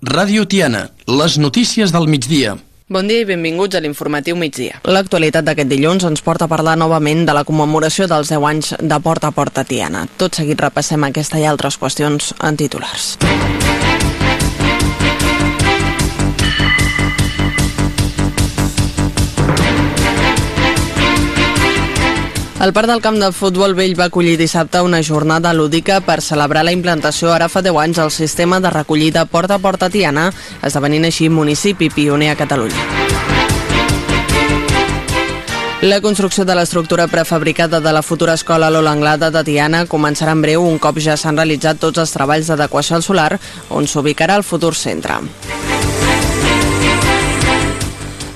Ràdio Tiana, les notícies del migdia. Bon dia i benvinguts a l'informatiu migdia. L'actualitat d'aquest dilluns ens porta a parlar novament de la commemoració dels 10 anys de Porta a Porta Tiana. Tot seguit repassem aquesta i altres qüestions en titulars. El Parc del Camp de Futbol Vell va acollir dissabte una jornada lúdica per celebrar la implantació ara fa 10 anys del sistema de recollida Porta a Porta Tiana, esdevenint així municipi pioner a Catalunya. La construcció de l'estructura prefabricada de la futura escola Lola Anglada de Tiana començarà en breu un cop ja s'han realitzat tots els treballs d'adequació al solar on s'ubicarà el futur centre.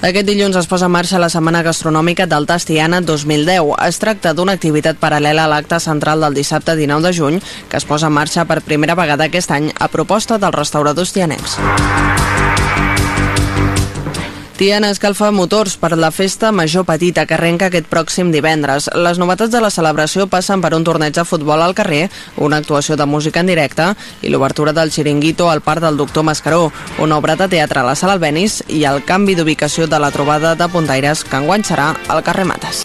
Aquest dilluns es posa en marxa la Setmana Gastronòmica del Tastiana 2010. Es tracta d'una activitat paral·lela a l'acte central del dissabte 19 de juny que es posa en marxa per primera vegada aquest any a proposta dels restauradors tianencs. Tiana escalfa motors per la festa major petita que arrenca aquest pròxim divendres. Les novetats de la celebració passen per un torneig de futbol al carrer, una actuació de música en directe i l'obertura del xiringuito al Parc del Doctor Mascaró, una obra de teatre a la Sala Albenis i el canvi d'ubicació de la trobada de Pontaires que enguany serà al carrer Mates.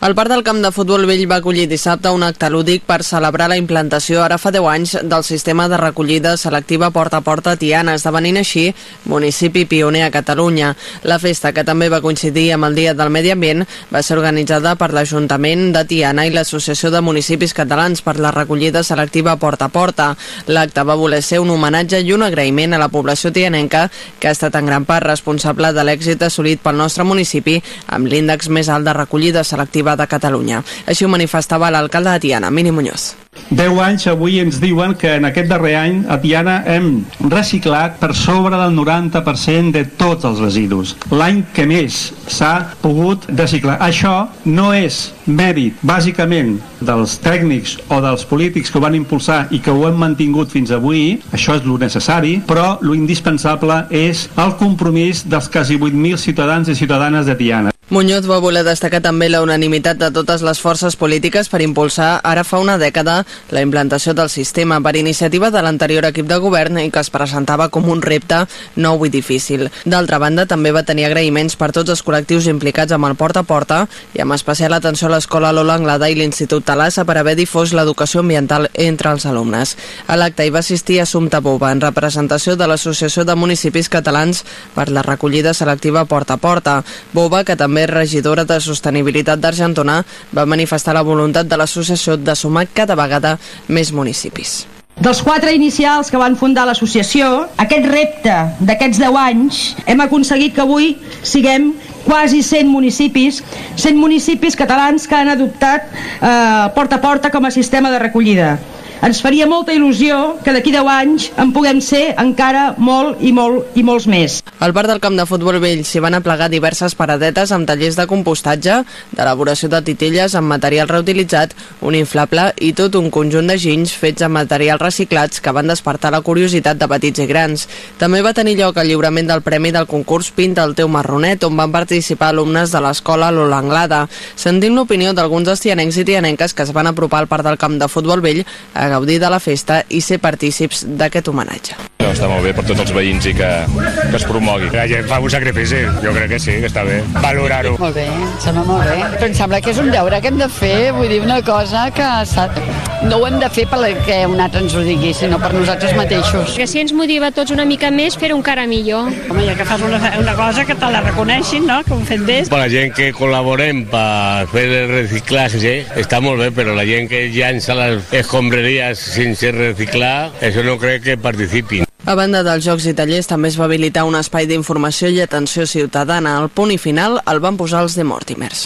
El Parc del Camp de Futbol Vell va acollir dissabte un acte lúdic per celebrar la implantació ara fa 10 anys del sistema de recollida selectiva porta a porta Tiana, esdevenint així municipi pioner a Catalunya. La festa, que també va coincidir amb el Dia del Medi Ambient, va ser organitzada per l'Ajuntament de Tiana i l'Associació de Municipis Catalans per la recollida selectiva porta a porta. L'acte va voler ser un homenatge i un agraïment a la població tianenca que ha estat en gran part responsable de l'èxit assolit pel nostre municipi amb l'índex més alt de recollida selectiva de Catalunya. Així ho manifestava l'alcalde de Tiana, Mini Muñoz. 10 anys avui ens diuen que en aquest darrer any a Tiana hem reciclat per sobre del 90% de tots els residus. L'any que més s'ha pogut reciclar. Això no és mèrit, bàsicament, dels tècnics o dels polítics que ho van impulsar i que ho hem mantingut fins avui, això és lo necessari, però lo indispensable és el compromís dels quasi 8.000 ciutadans i ciutadanes de Tiana. Muñoz va voler destacar també la unanimitat de totes les forces polítiques per impulsar ara fa una dècada la implantació del sistema per iniciativa de l'anterior equip de govern i que es presentava com un repte nou i difícil. D'altra banda, també va tenir agraïments per tots els col·lectius implicats amb el porta a porta i amb especial atenció a l'Escola Lola Anglada i l'Institut Talassa per haver difós l'educació ambiental entre els alumnes. A l'acte hi va assistir Assumpta Bova en representació de l'Associació de Municipis Catalans per la recollida selectiva porta a porta. Bova, que també també regidora de Sostenibilitat d'Argentona, va manifestar la voluntat de l'associació de sumar cada vegada més municipis. Dels quatre inicials que van fundar l'associació, aquest repte d'aquests 10 anys hem aconseguit que avui siguem quasi 100 municipis, 100 municipis catalans que han adoptat eh, porta a porta com a sistema de recollida. Ens faria molta il·lusió que d'aquí 10 anys en puguem ser encara molt i molt i molts més. Al parc del camp de futbol vell s'hi van aplegar diverses paradetes amb tallers de compostatge, d'elaboració de titelles amb material reutilitzat, un inflable i tot un conjunt de ginys fets amb materials reciclats que van despertar la curiositat de petits i grans. També va tenir lloc el lliurament del premi del concurs Pinta el teu marronet, on van participar alumnes de l'escola Lola Anglada. Sentim l'opinió d'alguns dels tianencs i tianenques que es van apropar al parc del camp de futbol vell a gaudir de la festa i ser partícips d'aquest homenatge. No, està molt bé per tots els veïns i que, que es promogui. La gent fa un sacrifici, jo crec que sí, que està bé. Valorar-ho. Molt bé, sembla molt bé. Però em sembla que és un deure que hem de fer, vull dir, una cosa que no ho hem de fer perquè un altre ens ho digui, sinó per nosaltres mateixos. Que si ens motiva tots una mica més, fer-ho encara millor. Home, ja que fas una, una cosa que te la reconeixin, no?, que ho fet bé. Per la gent que col·laborem per fer el reciclatge, està molt bé, però la gent que llança les escombraries sense reciclar, això no crec que participin. A banda dels jocs i tallers, també es va habilitar un espai d'informació i atenció ciutadana. Al punt i final el van posar els de Mortimers.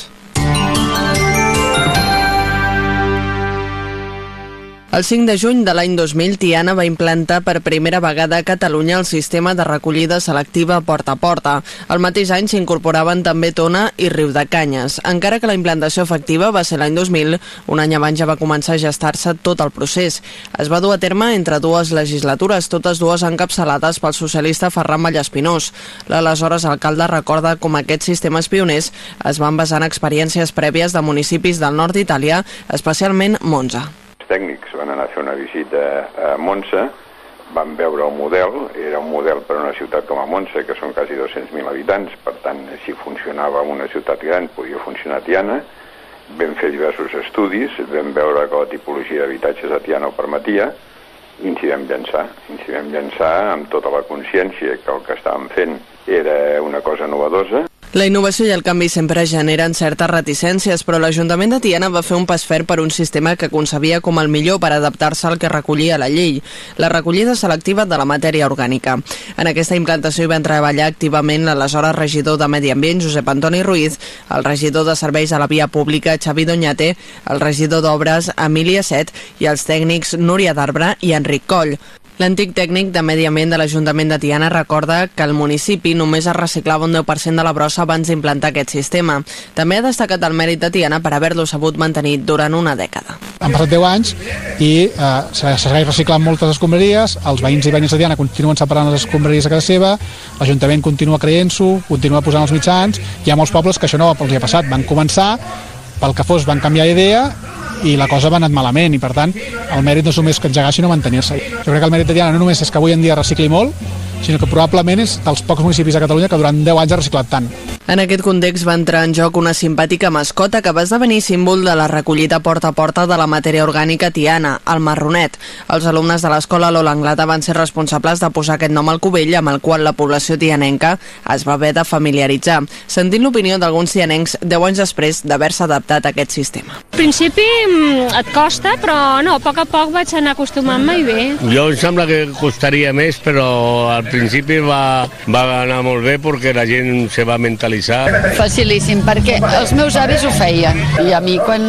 El 5 de juny de l'any 2000, Tiana va implantar per primera vegada a Catalunya el sistema de recollida selectiva porta a porta. El mateix any s'incorporaven també Tona i Riu de Canyes. Encara que la implantació efectiva va ser l'any 2000, un any abans ja va començar a gestar-se tot el procés. Es va dur a terme entre dues legislatures, totes dues encapçalades pel socialista Ferran Vallespinós. L'aleshores alcalde recorda com aquests sistemes pioners es van basar en experiències prèvies de municipis del nord d'Itàlia, especialment Monza tècnics anar a fer una visita a Monza, van veure el model, era un model per a una ciutat com a Monza, que són quasi 200.000 habitants, per tant, si funcionava una ciutat gran, podia funcionar a Tiana, vam fer diversos estudis, vam veure que la tipologia d'habitatges a Tiana ho permetia, i ens hi vam llançar. Ens hi vam llançar amb tota la consciència que el que estàvem fent era una cosa novedosa, la innovació i el canvi sempre generen certes reticències, però l'Ajuntament de Tiana va fer un pas fer per un sistema que concebia com el millor per adaptar-se al que recollia la llei, la recollida selectiva de la matèria orgànica. En aquesta implantació hi van treballar activament l'aleshores regidor de Medi Ambient, Josep Antoni Ruiz, el regidor de Serveis a la Via Pública, Xavi Doñate, el regidor d'Obres, Emília Set, i els tècnics Núria d'Arbre i Enric Coll. L'antic tècnic de Medi Ambient de l'Ajuntament de Tiana recorda que el municipi només es reciclava un 10% de la brossa abans d'implantar aquest sistema. També ha destacat el mèrit de Tiana per haver-lo sabut mantenir durant una dècada. Han passat 10 anys i eh, s'ha segueix reciclant moltes escombraries, els veïns i veïnes de Tiana continuen separant les escombraries a casa seva, l'Ajuntament continua creient-s'ho, continua posant els mitjans, hi ha molts pobles que això no els hi ha passat, van començar, pel que fos van canviar idea i la cosa va anat malament i per tant el mèrit no és només que engegar sinó mantenir-se. Jo crec que el mèrit de Diana no només és que avui en dia recicli molt, sinó que probablement és dels pocs municipis de Catalunya que durant 10 anys ha reciclat tant. En aquest context va entrar en joc una simpàtica mascota que va esdevenir símbol de la recollida porta a porta de la matèria orgànica tiana, el marronet. Els alumnes de l'escola Lola Anglada van ser responsables de posar aquest nom al cubell amb el qual la població tianenca es va haver de familiaritzar, sentint l'opinió d'alguns tianencs 10 anys després d'haver-se adaptat a aquest sistema. Al principi mm, et costa, però no, a poc a poc vaig anar acostumant-me i bé. Jo em sembla que costaria més, però al principi va, va anar molt bé perquè la gent se va mentalitzar? Facilíssim, perquè els meus avis ho feien. I a mi, quan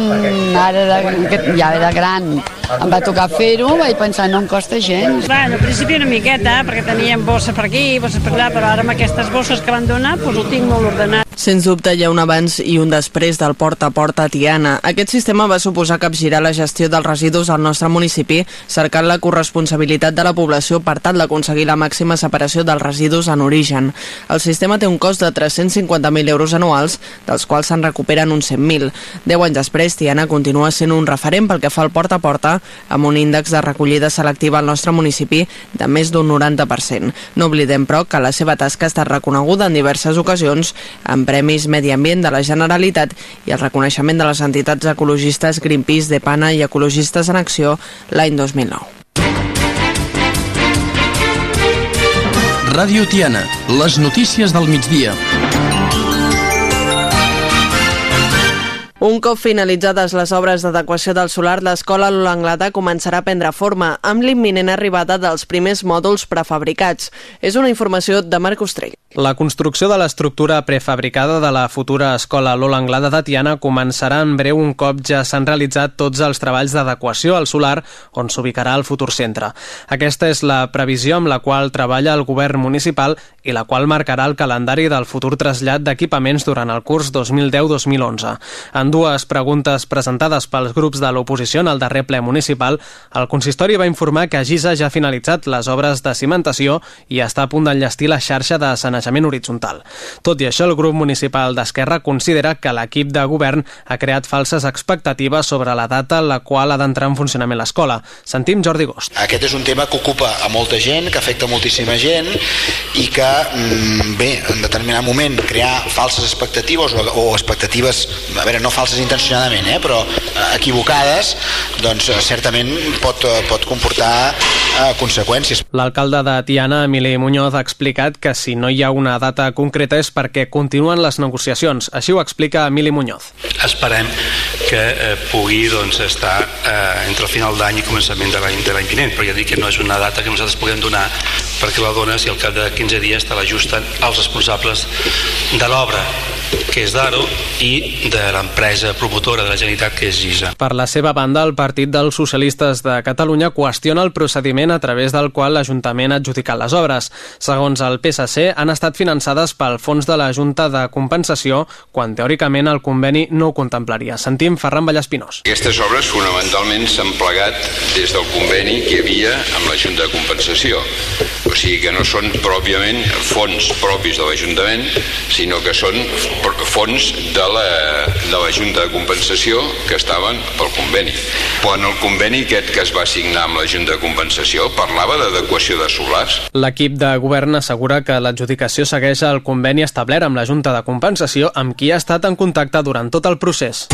ara de, ja era gran, em va tocar fer-ho, vaig pensar, no em costa gens. Bueno, al principi una miqueta, perquè teníem bosses per aquí, bosses per allà, però ara amb aquestes bosses que van donar, doncs ho tinc molt ordenat. Sens dubte hi ha un abans i un després del porta a porta a Tiana. Aquest sistema va suposar capgirar la gestió dels residus al nostre municipi, cercant la corresponsabilitat de la població per tal d'aconseguir la màxima separació dels residus en origen. El sistema té un cost de 350.000 euros anuals, dels quals se'n recuperen uns 100.000. Deu anys després, Tiana continua sent un referent pel que fa al porta a porta, amb un índex de recollida selectiva al nostre municipi de més d'un 90%. No oblidem, però, que la seva tasca ha estat reconeguda en diverses ocasions amb Premis Medi Ambient de la Generalitat i el reconeixement de les entitats ecologistes Greenpeace, Depana i Ecologistes en Acció l'any 2009. Ràdio Tiana, les notícies del migdia. Un cop finalitzades les obres d'adequació del solar, l'escola Lola Anglada començarà a prendre forma amb l'imminent arribada dels primers mòduls prefabricats. És una informació de Marc Ostrell. La construcció de l'estructura prefabricada de la futura escola Lola Anglada de Tiana començarà en breu un cop ja s'han realitzat tots els treballs d'adequació al solar on s'ubicarà el futur centre. Aquesta és la previsió amb la qual treballa el govern municipal i la qual marcarà el calendari del futur trasllat d'equipaments durant el curs 2010-2011. En dues preguntes presentades pels grups de l'oposició en el darrer ple municipal, el consistori va informar que Gisa ja ha finalitzat les obres de cimentació i està a punt d'enllestir la xarxa de sanejament horitzontal. Tot i això, el grup municipal d'Esquerra considera que l'equip de govern ha creat falses expectatives sobre la data en la qual ha d'entrar en funcionament l'escola. Sentim Jordi Gost. Aquest és un tema que ocupa a molta gent, que afecta moltíssima gent i que, bé, en determinat moment crear falses expectatives o, o expectatives, a veure, no falses falses intencionadament, eh, però eh, equivocades, doncs eh, certament pot, eh, pot comportar eh, conseqüències. L'alcalde de Tiana, Emili Muñoz, ha explicat que si no hi ha una data concreta és perquè continuen les negociacions. Així ho explica Emili Muñoz. Esperem que eh, pugui doncs, estar eh, entre el final d'any i començament de l'any vinent, però ja dic que no és una data que nosaltres puguem donar perquè la dona si al cap de 15 dies te l'ajusten els responsables de l'obra que és d'Aro, i de l'empresa promotora de la Generalitat, que és GISA. Per la seva banda, el Partit dels Socialistes de Catalunya qüestiona el procediment a través del qual l'Ajuntament ha adjudicat les obres. Segons el PSC, han estat finançades pel fons de la Junta de Compensació, quan teòricament el conveni no ho contemplaria. Sentim Ferran Vallespinós. Aquestes obres fonamentalment s'han plegat des del conveni que hi havia amb la Junta de Compensació. O sigui que no són pròpiament fons propis de l'Ajuntament, sinó que són fons de la, de la Junta de Compensació que estaven pel conveni. Quan el conveni aquest que es va signar amb la Junta de Compensació parlava d'adequació de solars. L'equip de govern assegura que l'adjudicació segueix el conveni establert amb la Junta de Compensació amb qui ha estat en contacte durant tot el procés.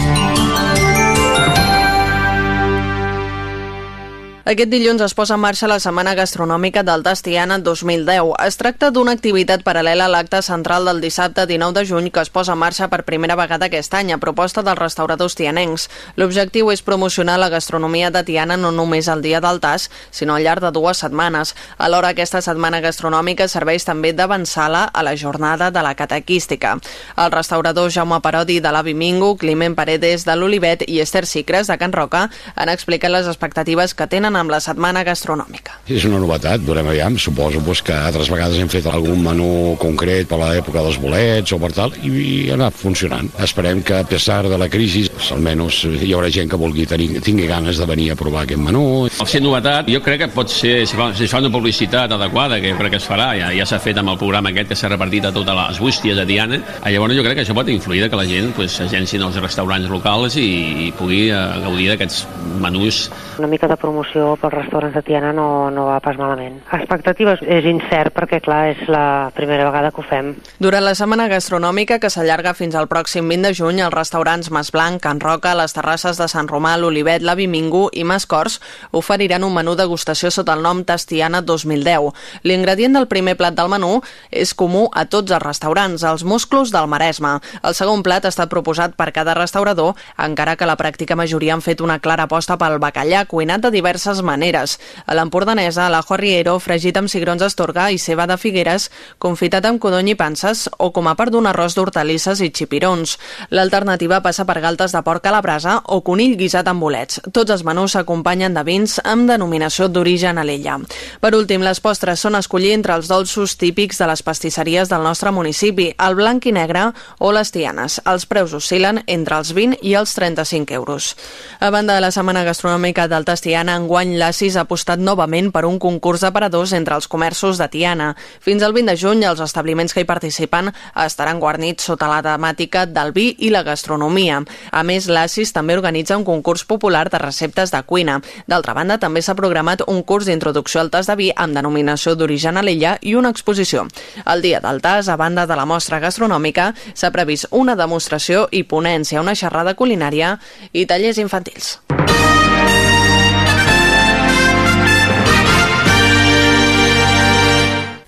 Aquest dilluns es posa en marxa la Setmana Gastronòmica del Tastiana 2010. Es tracta d'una activitat paral·lela a l'acte central del dissabte 19 de juny que es posa en marxa per primera vegada aquest any a proposta dels restauradors tianencs. L'objectiu és promocionar la gastronomia de Tiana no només el dia del tas, sinó al llarg de dues setmanes. Alhora, aquesta Setmana Gastronòmica serveix també d'avançala a la jornada de la catequística. El restaurador Jaume Parodi de l'Avi Mingo, Climent Paredes de l'Olivet i Esther Cicres de Can Roca han explicat les expectatives que tenen amb la setmana gastronòmica. És una novetat, veurem aviam. Suposo pues, que altres vegades hem fet algun menú concret per l'època dels bolets o per tal, i, i ha anat funcionant. Esperem que, a pesar de la crisi, almenys hi haurà gent que vulgui tenir, tingui ganes de venir a provar aquest menú. Al ser novetat, jo crec que pot ser, si fa, si fa una publicitat adequada, que jo crec que es farà, ja, ja s'ha fet amb el programa aquest que s'ha repartit a totes les bústies de Diana, llavors jo crec que això pot influir que la gent pues, agencin els restaurants locals i, i pugui uh, gaudir d'aquests menús. Una mica de promoció pels restaurants de Tiana no, no va pas malament. Expectatives és incert perquè, clar, és la primera vegada que ho fem. Durant la setmana gastronòmica, que s'allarga fins al pròxim 20 de juny, els restaurants Mas Blanc, Can Roca, les terrasses de Sant Romà, l'Olivet, la Bimingo i Mas Cors oferiran un menú degustació sota el nom Tastiana 2010. L'ingredient del primer plat del menú és comú a tots els restaurants, els musclos del Maresme. El segon plat ha estat proposat per cada restaurador, encara que la pràctica majoria han fet una clara aposta pel bacallà, cuinat de diverses maneres. A l'empordanesa, l'ajo arriero, fregit amb cigrons d'Astorga i ceba de Figueres, confitat amb codony i panses o com a part d'un arròs d'hortalisses i xipirons. L'alternativa passa per galtes de porc a la brasa o conill guisat amb bolets. Tots els menús s'acompanyen de vins amb denominació d'origen a l'ella. Per últim, les postres són escollir entre els dolços típics de les pastisseries del nostre municipi, el blanc i negre o les tianes. Els preus oscil·len entre els 20 i els 35 euros. A banda de la Setmana Gastronòmica del Tastiana, enguany l'ACIS ha apostat novament per un concurs d'aparadors entre els comerços de Tiana. Fins al 20 de juny, els establiments que hi participen estaran guarnits sota la temàtica del vi i la gastronomia. A més, l'ACIS també organitza un concurs popular de receptes de cuina. D'altra banda, també s'ha programat un curs d'introducció al tas de vi amb denominació d'origen a l'illa i una exposició. El dia del tas, a banda de la mostra gastronòmica, s'ha previst una demostració i ponència, una xerrada culinària i tallers infantils.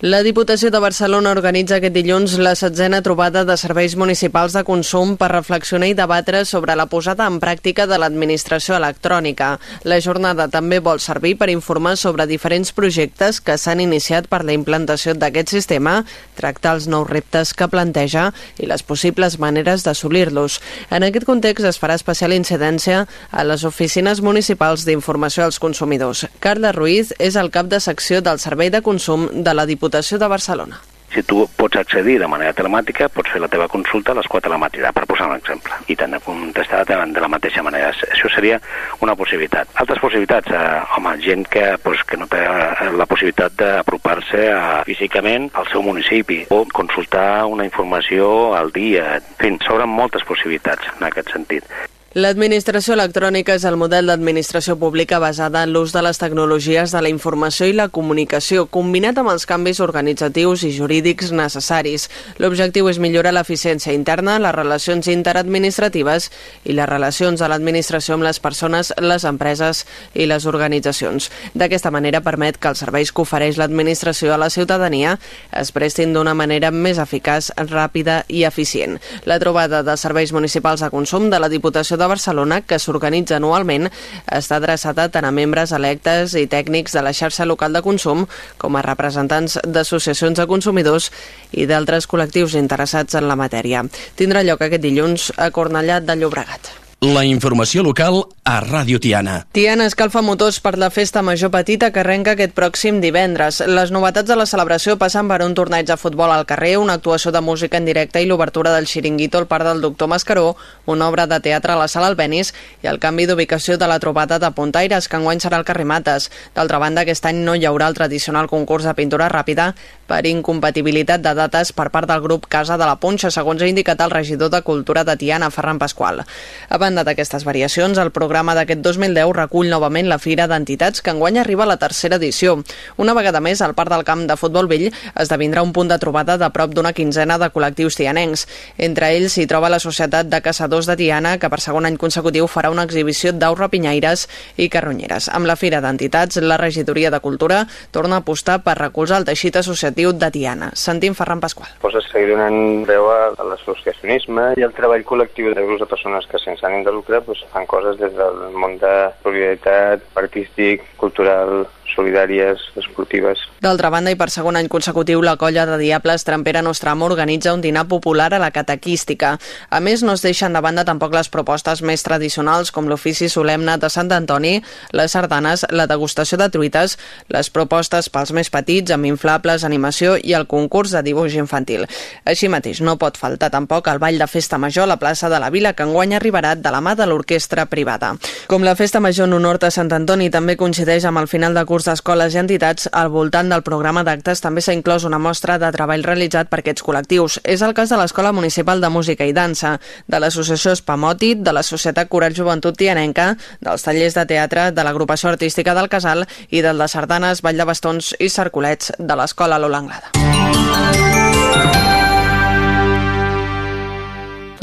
La Diputació de Barcelona organitza aquest dilluns la setzena trobada de serveis municipals de consum per reflexionar i debatre sobre la posada en pràctica de l'administració electrònica. La jornada també vol servir per informar sobre diferents projectes que s'han iniciat per la implantació d'aquest sistema, tractar els nous reptes que planteja i les possibles maneres d'assolir-los. En aquest context es farà especial incidència a les oficines municipals d'informació als consumidors. Carla Ruiz és el cap de secció del Servei de Consum de la Diputació Diputació de Barcelona. Si tu pots accedir de manera telemàtica, pots fer la teva consulta a les 4 de la matinada, per posar un exemple, i t'han de contestar de la mateixa manera. Això seria una possibilitat. Altres possibilitats, eh, home, gent que, pues, que no té eh, la possibilitat d'apropar-se físicament al seu municipi o consultar una informació al dia. En fi, s'obren moltes possibilitats en aquest sentit. L'administració electrònica és el model d'administració pública basada en l'ús de les tecnologies de la informació i la comunicació, combinat amb els canvis organitzatius i jurídics necessaris. L'objectiu és millorar l'eficiència interna, les relacions interadministratives i les relacions de l'administració amb les persones, les empreses i les organitzacions. D'aquesta manera permet que els serveis que ofereix l'administració a la ciutadania es prestin d'una manera més eficaç, ràpida i eficient. La trobada de serveis municipals de consum de la Diputació de de Barcelona, que s'organitza anualment, està adreçada tant a membres electes i tècnics de la xarxa local de consum com a representants d'associacions de consumidors i d'altres col·lectius interessats en la matèria. Tindrà lloc aquest dilluns a Cornellà de Llobregat. La informació local a Ràdio Tiana. Tiana escalfa motors per la festa major petita que arrenca aquest pròxim divendres. Les novetats de la celebració passen per un torneig de futbol al carrer, una actuació de música en directe i l'obertura del xiringuito al Parc del Doctor Mascaró, una obra de teatre a la Sala Albenis i el canvi d'ubicació de la trobada de Pontaires, que enguany serà al carrer Mates. D'altra banda, aquest any no hi haurà el tradicional concurs de pintura ràpida per incompatibilitat de dates per part del grup Casa de la Punxa, segons ha indicat el regidor de Cultura de Tiana, Ferran Pasqual. Abans banda d'aquestes variacions, el programa d'aquest 2010 recull novament la Fira d'Entitats, que enguany arriba a la tercera edició. Una vegada més, el Parc del Camp de Futbol Vell esdevindrà un punt de trobada de prop d'una quinzena de col·lectius tianencs. Entre ells s'hi troba la Societat de Caçadors de Tiana, que per segon any consecutiu farà una exhibició d'aus rapinyaires i carronyeres. Amb la Fira d'Entitats, la Regidoria de Cultura torna a apostar per recolzar el teixit associatiu de Tiana. Sentim Ferran Pasqual. Pues es seguir donant veu a l'associacionisme i el treball col·lectiu de grups de persones que sense ànim de lucre doncs, fan coses des del món de solidaritat, artístic, cultural, solidàries, esportives. D'altra banda, i per segon any consecutiu, la colla de Diables Trampera Nostramo organitza un dinar popular a la catequística. A més, no es deixen de banda tampoc les propostes més tradicionals com l'ofici solemne de Sant Antoni, les sardanes, la degustació de truites, les propostes pels més petits amb inflables, animació i el concurs de dibuix infantil. Així mateix, no pot faltar tampoc el ball de festa major a la plaça de la Vila, que enguany arribarà de la mà de l'orquestra privada. Com la festa major en honor de Sant Antoni també coincideix amb el final de curs concurs d'escoles i entitats, al voltant del programa d'actes també s'ha inclòs una mostra de treball realitzat per aquests col·lectius. És el cas de l'Escola Municipal de Música i Dansa, de l'Associació Espamòtit, de la Societat Coral Joventut Tianenca, dels tallers de teatre, de l'agrupació artística del Casal i del de sardanes, ball de bastons i cercolets de l'Escola Lola Anglada.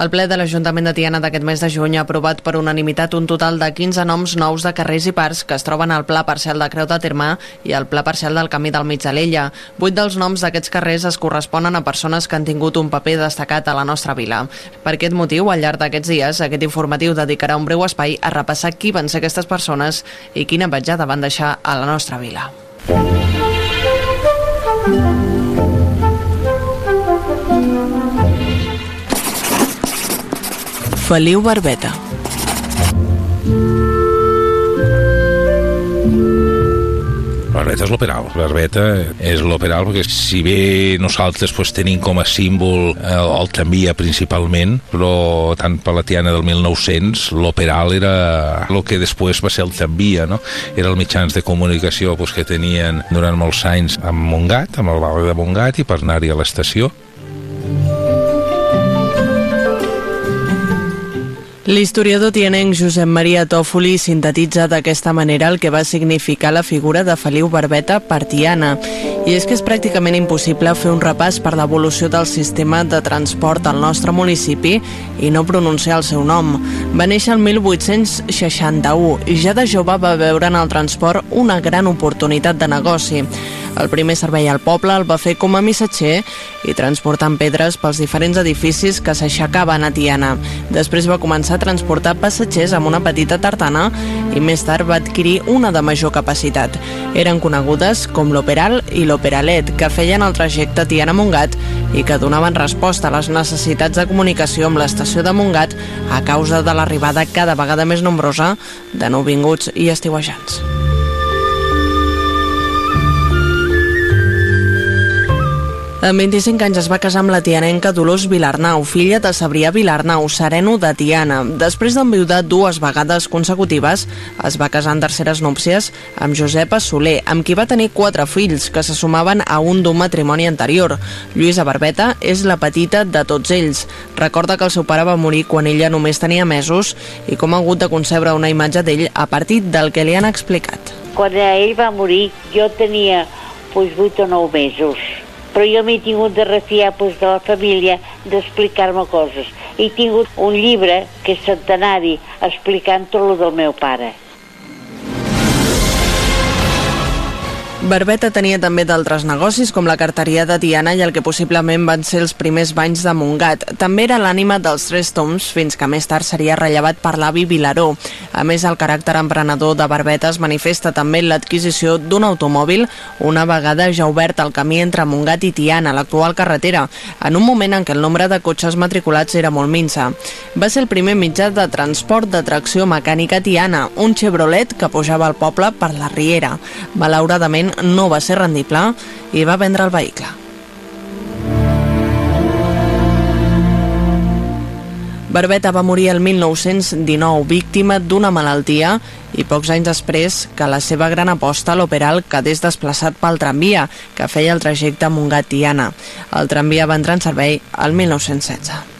El ple de l'Ajuntament de Tiana d'aquest mes de juny ha aprovat per unanimitat un total de 15 noms nous de carrers i parcs que es troben al Pla Parcial de Creu de Termà i al Pla Parcial del Camí del Mig de l'Ella. Vuit dels noms d'aquests carrers es corresponen a persones que han tingut un paper destacat a la nostra vila. Per aquest motiu, al llarg d'aquests dies, aquest informatiu dedicarà un breu espai a repassar qui van ser aquestes persones i quina petjada van deixar a la nostra vila. Feliu Barbeta. Barbeta és l'operal. Barbeta és l'operal perquè si bé nosaltres pues, tenim com a símbol eh, el tramvia principalment, però tant per la Tiana del 1900 l'operal era el que després va ser el tramvia, no? Era els mitjans de comunicació pues, que tenien durant molts anys amb Montgat, amb el barri de Montgat i per anar-hi a l'estació L'historiador tianenc Josep Maria Tòfoli sintetitza d'aquesta manera el que va significar la figura de Feliu Barbeta per Tiana. I és que és pràcticament impossible fer un repàs per l'evolució del sistema de transport al nostre municipi i no pronunciar el seu nom. Va néixer el 1861 i ja de jove va veure en el transport una gran oportunitat de negoci. El primer servei al poble el va fer com a missatger i transportant pedres pels diferents edificis que s'aixecaven a Tiana. Després va començar a transportar passatgers amb una petita tartana i més tard va adquirir una de major capacitat. Eren conegudes com l'Operal i l'Operalet, que feien el trajecte Tiana-Montgat i que donaven resposta a les necessitats de comunicació amb l'estació de Montgat a causa de l'arribada cada vegada més nombrosa de nouvinguts i estiuejants. Amb 25 anys es va casar amb la tianenca Dolors Vilarnau, filla de Sabrià Vilarnau, sereno de Tiana. Després d'enviudar dues vegades consecutives, es va casar en terceres núpcies amb Josepa Soler, amb qui va tenir quatre fills, que se sumaven a un d'un matrimoni anterior. Lluïsa Barbeta és la petita de tots ells. Recorda que el seu pare va morir quan ella només tenia mesos i com ha hagut de concebre una imatge d'ell a partir del que li han explicat. Quan ell va morir jo tenia pues, 8 o 9 mesos però jo m'he tingut de refiar doncs, de la família d'explicar-me coses. He tingut un llibre que és centenari explicant tot el del meu pare. Barbeta tenia també d'altres negocis, com la carteria de Tiana i el que possiblement van ser els primers banys de Montgat. També era l'ànima dels Tres Toms, fins que més tard seria rellevat per l'avi Vilaró. A més, el caràcter emprenedor de Barbeta es manifesta també en l'adquisició d'un automòbil, una vegada ja obert el camí entre Montgat i Tiana, l'actual carretera, en un moment en què el nombre de cotxes matriculats era molt minsa. Va ser el primer mitjà de transport de tracció mecànica Tiana, un Chevrolet que pujava al poble per la Riera. Malauradament no va ser rendible i va vendre el vehicle. Barbeta va morir el 1919 víctima d'una malaltia i pocs anys després que la seva gran aposta, l'Operal, quedés desplaçat pel tramvia, que feia el trajecte Montgat-Tiana. El tramvia va entrar en servei el 1916.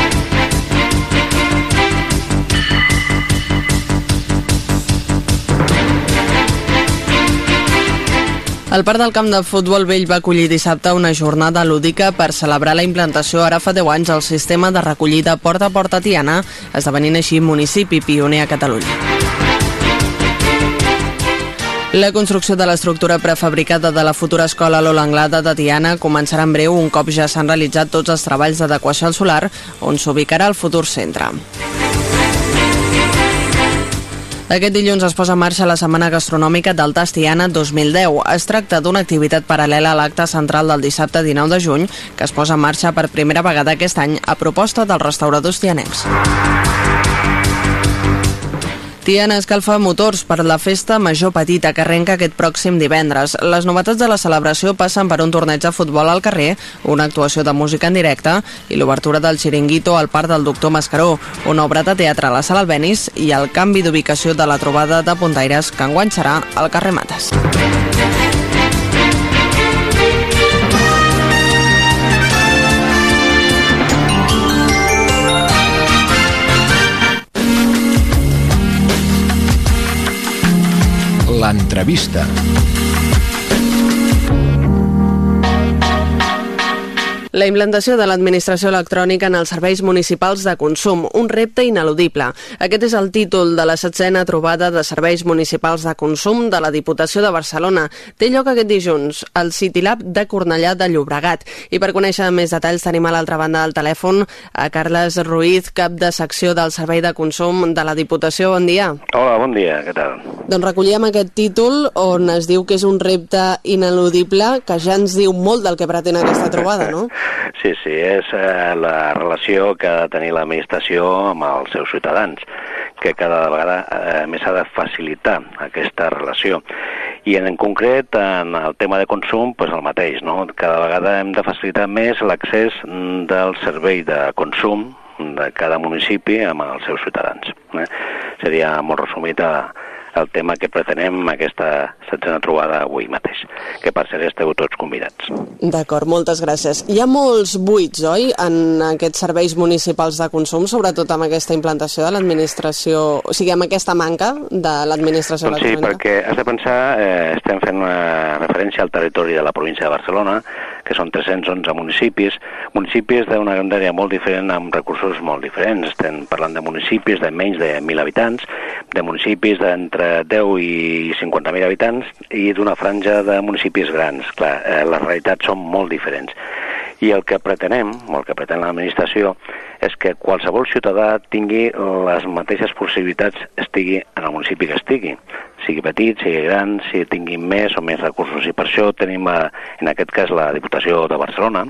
El Parc del Camp de Futbol Vell va acollir dissabte una jornada lúdica per celebrar la implantació ara fa 10 anys del sistema de recollida porta a porta Tiana, esdevenint així municipi pioner a Catalunya. La construcció de l'estructura prefabricada de la futura escola Lola Anglada de Tiana començarà en breu un cop ja s'han realitzat tots els treballs d'adequació al solar on s'ubicarà el futur centre. Aquest dilluns es posa en marxa la Setmana Gastronòmica del Tastiana 2010. Es tracta d'una activitat paral·lela a l'acte central del dissabte 19 de juny que es posa en marxa per primera vegada aquest any a proposta dels restauradors tianecs. Tiana escalfa motors per la festa major petita que arrenca aquest pròxim divendres. Les novetats de la celebració passen per un torneig de futbol al carrer, una actuació de música en directe i l'obertura del xiringuito al Parc del Doctor Mascaró, una obra de teatre a la Sala Albenis i el canvi d'ubicació de la trobada de Puntaires que enguany serà al carrer Mates. L'entrevista. La implantació de l'administració electrònica en els serveis municipals de consum, un repte ineludible. Aquest és el títol de la setzena trobada de serveis municipals de consum de la Diputació de Barcelona. Té lloc aquest dilluns al CityLab de Cornellà de Llobregat. I per conèixer més detalls tenim a l'altra banda del telèfon a Carles Ruiz, cap de secció del Servei de Consum de la Diputació. Bon dia. Hola, bon dia, què tal? Doncs recollíem aquest títol on es diu que és un repte ineludible que ja ens diu molt del que pretén aquesta trobada, no? Sí, sí, és eh, la relació que ha de tenir l'administració amb els seus ciutadans, que cada vegada eh, més ha de facilitar aquesta relació. I en, en concret, en el tema de consum, pues el mateix, no? Cada vegada hem de facilitar més l'accés del servei de consum de cada municipi amb els seus ciutadans. Eh? Seria molt resumit a, el tema que pretenem aquesta setzena trobada avui mateix, que per cert esteu tots convidats. D'acord, moltes gràcies. Hi ha molts buits, oi, en aquests serveis municipals de consum, sobretot amb aquesta implantació de l'administració, o sigui, amb aquesta manca de l'administració doncs sí, electrònica? perquè has de pensar, eh, estem fent una referència al territori de la província de Barcelona, que són 311 municipis, municipis d'una grandària molt diferent amb recursos molt diferents. Estem parlant de municipis de menys de 1.000 habitants, de municipis d'entre 10 i 50.000 habitants i d'una franja de municipis grans. Clar, eh, les realitats són molt diferents. I el que pretenem, o el que pretén l'administració, és que qualsevol ciutadà tingui les mateixes possibilitats estigui en el municipi que estigui, sigui petit, sigui gran, si tingui més o menys recursos. I per això tenim, eh, en aquest cas, la Diputació de Barcelona,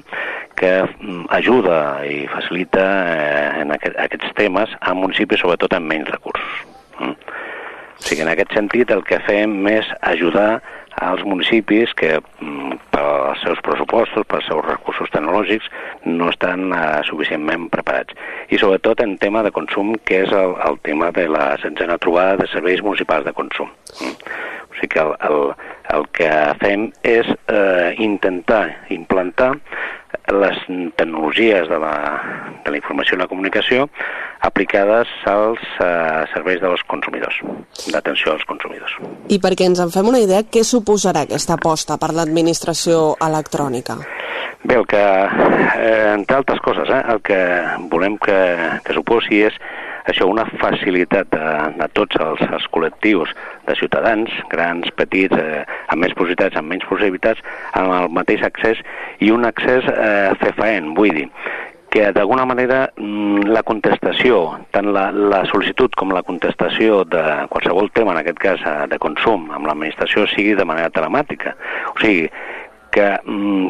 que mm, ajuda i facilita eh, en aquest, aquests temes a municipis, sobretot amb menys recursos. Mm. O sigui, en aquest sentit, el que fem és ajudar als municipis que mm, pels seus pressupostos, pels seus recursos tecnològics, no estan uh, suficientment preparats. I sobretot en tema de consum, que és el, el tema de la setzena trobada de serveis municipals de consum. Mm. O sigui que el, el, el que fem és eh, intentar implantar les tecnologies de la, de la informació i la comunicació aplicades als eh, serveis dels consumidors, d'atenció als consumidors. I perquè ens en fem una idea, què suposarà aquesta aposta per l'administració electrònica? Bé, el que, eh, entre altres coses, eh, el que volem que, que suposi és això, una facilitat de, de tots els, els col·lectius de ciutadans, grans, petits, eh, amb més possibilitats, amb menys possibilitats, amb el mateix accés i un accés eh, fefaent, vull dir, que d'alguna manera mm, la contestació, tant la, la sol·licitud com la contestació de qualsevol tema, en aquest cas eh, de consum, amb l'administració sigui de manera telemàtica. O sigui, que mm,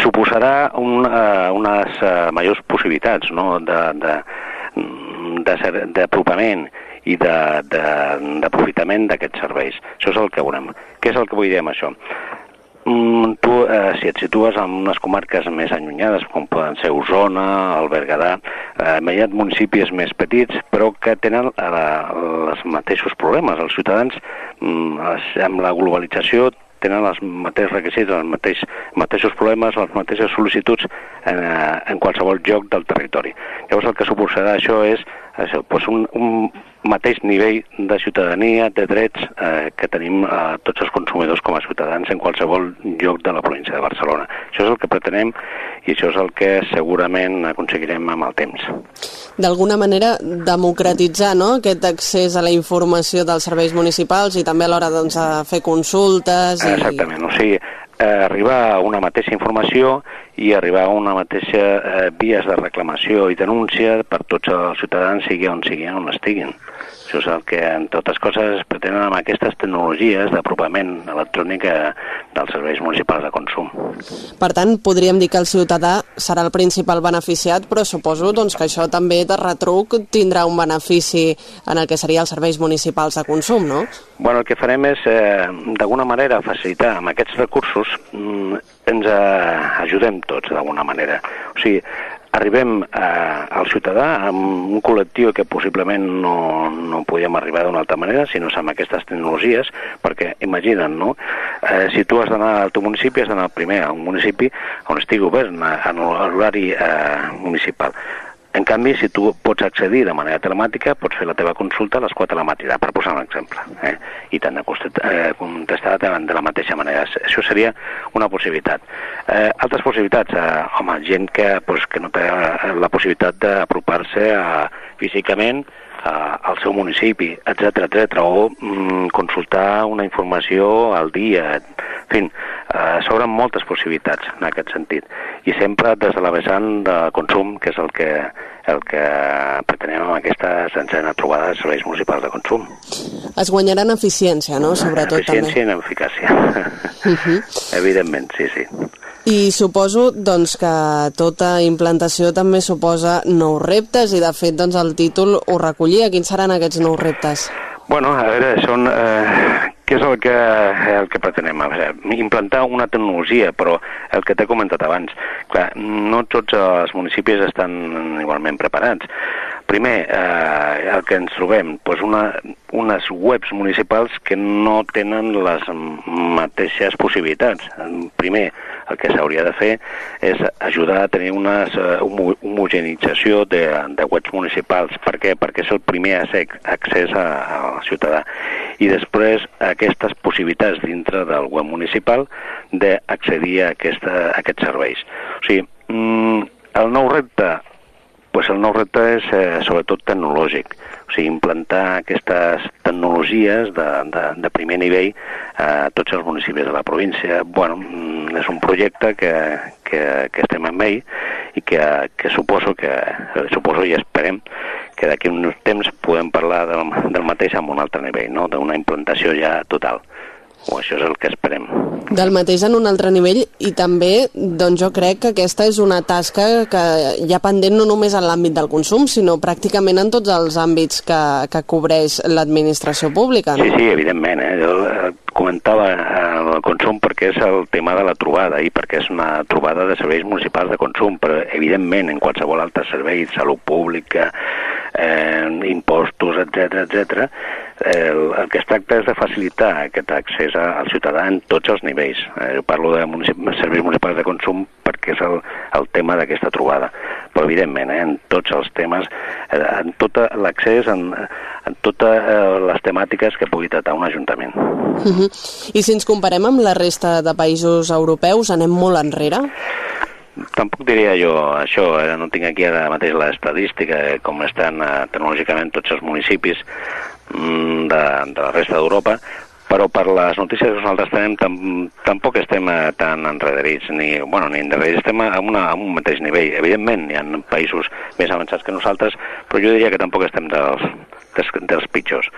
suposarà un, uh, unes uh, majors possibilitats no? de, de, d'apropament i d'aprofitament d'aquests serveis. Això és el que veurem. Què és el que vull dir amb això? Mm, tu, eh, si et situes en unes comarques més allunyades, com poden ser Osona, el Berguedà, eh, hi ha municipis més petits, però que tenen eh, els mateixos problemes. Els ciutadans, mm, amb la globalització, tenen els mateixos requisits, els mateix, mateixos problemes, les mateixes sol·licituds en, eh, en qualsevol lloc del territori. Llavors el que suposarà això és això, doncs un, un mateix nivell de ciutadania, de drets eh, que tenim eh, tots els consumidors com a ciutadans en qualsevol lloc de la província de Barcelona. Això és el que pretenem i això és el que segurament aconseguirem amb el temps. D'alguna manera democratitzar no? aquest accés a la informació dels serveis municipals i també a l'hora doncs, de fer consultes. I... Exactament, o sigui, eh, arribar a una mateixa informació i arribar a una mateixa eh, vies de reclamació i denúncia per tots els ciutadans, sigui on sigui, on estiguin. Això és el que, entre altres coses, es pretenen amb aquestes tecnologies d'apropament electrònic dels serveis municipals de consum. Per tant, podríem dir que el ciutadà serà el principal beneficiat, però suposo doncs, que això també de retruc tindrà un benefici en el que seria els serveis municipals de consum, no? Bueno, el que farem és, eh, d'alguna manera, facilitar amb aquests recursos mm, ens eh, ajudem tots d'alguna manera. O sigui, arribem eh, al ciutadà amb un col·lectiu que possiblement no, no podíem arribar d'una altra manera, sinó amb aquestes tecnologies, perquè imagina't, no? Eh, si tu has d'anar al teu municipi, has d'anar primer a un municipi on estigui obert en l'horari eh, municipal. En canvi, si tu pots accedir de manera telemàtica, pots fer la teva consulta a les 4 de la matinada, per posar un exemple, eh? i t'han de eh, contestar de, la mateixa manera. Això seria una possibilitat. Eh, altres possibilitats, eh, home, gent que, pues, que no té eh, la possibilitat d'apropar-se físicament eh, al seu municipi, etc etc o mm, consultar una informació al dia. En fi, eh, s'obren moltes possibilitats en aquest sentit. I sempre des de la vessant de consum, que és el que, el que pretenem amb aquesta sencena trobada de serveis municipals de consum. Es guanyarà en eficiència, no?, sobretot eficiència també. i en eficàcia. Uh -huh. Evidentment, sí, sí. I suposo doncs, que tota implantació també suposa nous reptes i de fet doncs, el títol ho recollia. Quins seran aquests nous reptes? Bueno, a veure, són... Eh, què és el que, el que pretenem? A veure, implantar una tecnologia, però el que t'he comentat abans, clar, no tots els municipis estan igualment preparats. Primer, eh, el que ens trobem, doncs una, unes webs municipals que no tenen les mateixes possibilitats. Primer, el que s'hauria de fer és ajudar a tenir una uh, homogenització de, de webs municipals. Per què? Perquè és el primer accés al ciutadà. I després aquestes possibilitats dintre del web municipal d'accedir a, aquesta, a aquests serveis. O sigui, mm, el nou repte pues el nou repte és eh, sobretot tecnològic, o sigui, implantar aquestes tecnologies de, de, de primer nivell a tots els municipis de la província. Bueno, mm, és un projecte que, que, que estem amb ell i que, que suposo que suposo i esperem que d'aquí uns temps podem parlar del, del mateix amb un altre nivell, no? d'una implantació ja total o això és el que esperem. Del mateix en un altre nivell i també doncs jo crec que aquesta és una tasca que hi ha pendent no només en l'àmbit del consum, sinó pràcticament en tots els àmbits que, que cobreix l'administració pública. No? Sí, sí, evidentment. Eh? Jo eh, comentava eh, el consum perquè és el tema de la trobada i perquè és una trobada de serveis municipals de consum, però evidentment en qualsevol altre servei, salut pública, eh, impostos, etc etc el, el que es tracta és de facilitar aquest accés al ciutadà en tots els nivells. Eh, parlo de municip, serveis municipals de consum per, que és el, el tema d'aquesta trobada. Però, evidentment, eh, en tots els temes, eh, en tot l'accés, en, en totes eh, les temàtiques que pugui tratar un ajuntament. Uh -huh. I si ens comparem amb la resta de països europeus, anem molt enrere? Tampoc diria jo això, eh? no tinc aquí ara mateix l'estadística, com estan eh, tecnològicament tots els municipis mm, de, de la resta d'Europa, però per les notícies que nosaltres tenem tam, tampoc estem eh, tan enrederits, ni, bueno, ni enrederits, estem a, una, a un mateix nivell. Evidentment, hi ha països més avançats que nosaltres, però jo diria que tampoc estem dels, dels, dels pitjors.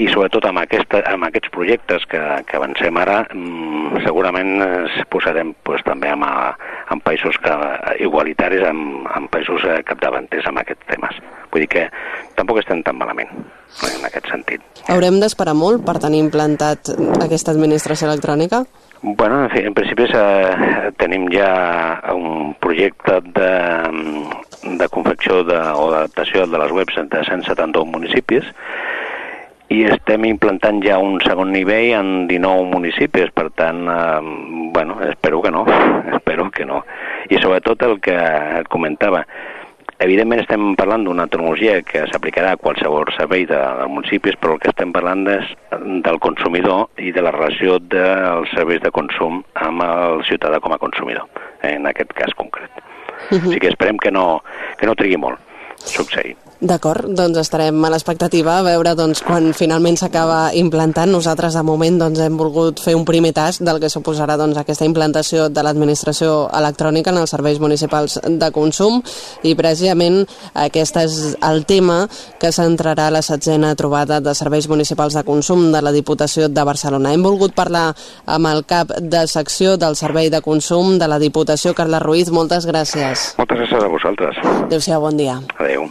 I sobretot amb, aquesta, amb aquests projectes que, que avancem ara, mmm, segurament ens posarem pues, també amb, amb països que, igualitaris, amb, amb països eh, capdavanters amb aquests temes. Vull dir que tampoc estem tan malament en aquest sentit. Haurem d'esperar molt per tenir implantat aquesta administració electrònica? Bueno, en, fi, en principi eh, tenim ja un projecte de, de confecció de, o d'adaptació de les webs de 171 municipis i estem implantant ja un segon nivell en 19 municipis, per tant, eh, bueno, espero que no, espero que no. I sobretot el que comentava, evidentment estem parlant d'una tecnologia que s'aplicarà a qualsevol servei de, dels municipis, però el que estem parlant és del consumidor i de la relació dels serveis de consum amb el ciutadà com a consumidor, en aquest cas concret. Uh -huh. Així que esperem que no, que no trigui molt succeir. D'acord, doncs estarem a l'expectativa a veure doncs, quan finalment s'acaba implantant. Nosaltres, de moment, doncs, hem volgut fer un primer tast del que suposarà doncs, aquesta implantació de l'administració electrònica en els serveis municipals de consum i precisament aquest és el tema que centrarà la setzena trobada de serveis municipals de consum de la Diputació de Barcelona. Hem volgut parlar amb el cap de secció del Servei de Consum de la Diputació, Carla Ruiz. Moltes gràcies. Moltes gràcies a vosaltres. Adéu-siau, bon dia. Adéu.